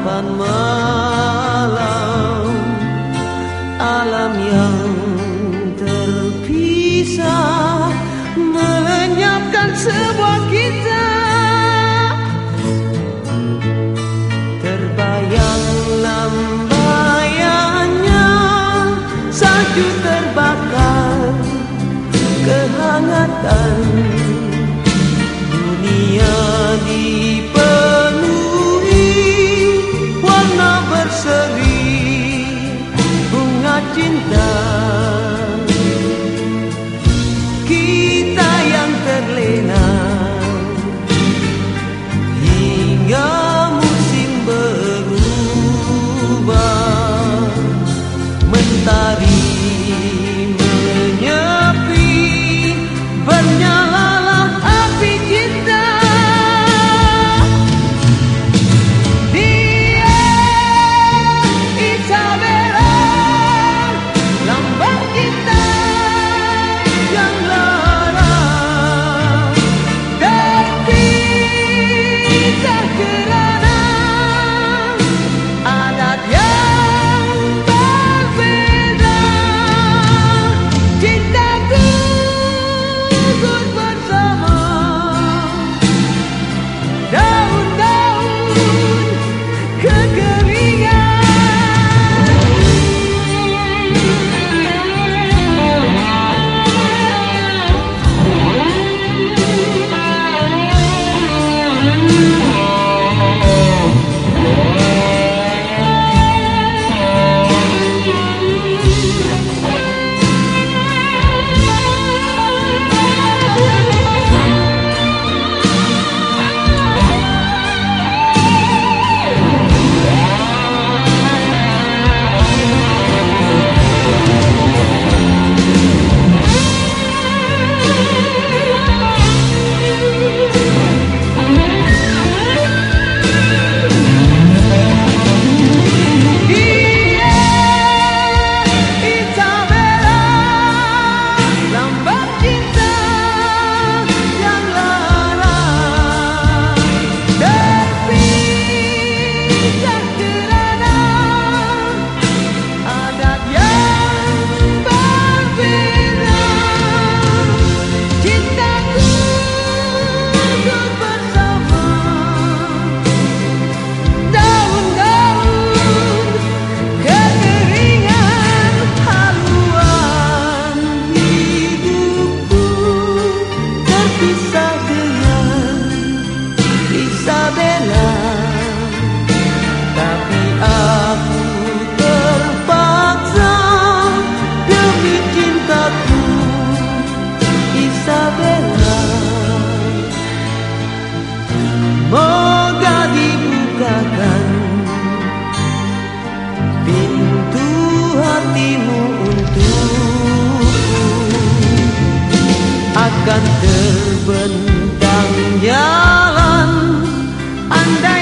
kegelapan malam alam yang terpisah melenyapkan sebuah kita? Terbayang lambayanya salju terbakar kehangatan love you Moga dibukakan pintu hatimu untukku Akan terbentang jalan. Andai